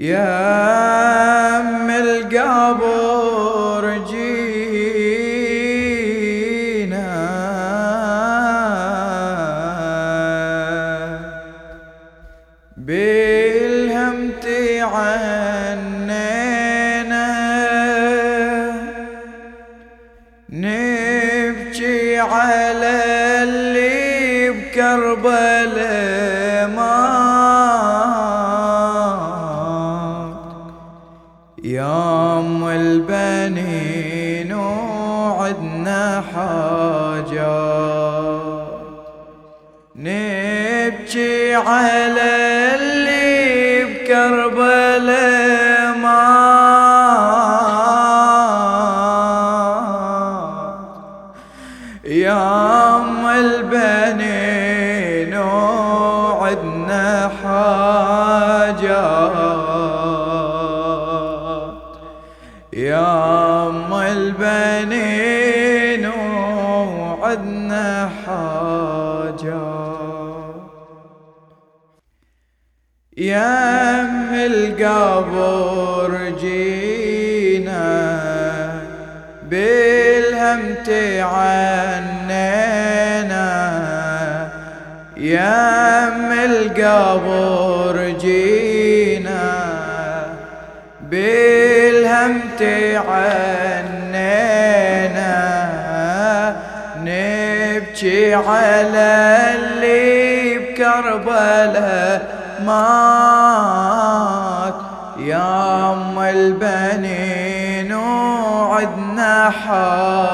يا أم القبر جينا. بالهم تعنينا نبكي على اللي بكربلاء يا ام البنين وعدنا حاجات نبكي على اللي بكربلاء مات يا ام البنين وعدنا حاجات يا أم البنين وعدنا حاجات يا أم القبر جينا بالهم تعنينا يا أم القبر جينا بالهم تعنينا. نبكي على اللي بكربلاء مات يا ام البنين وعدنا حال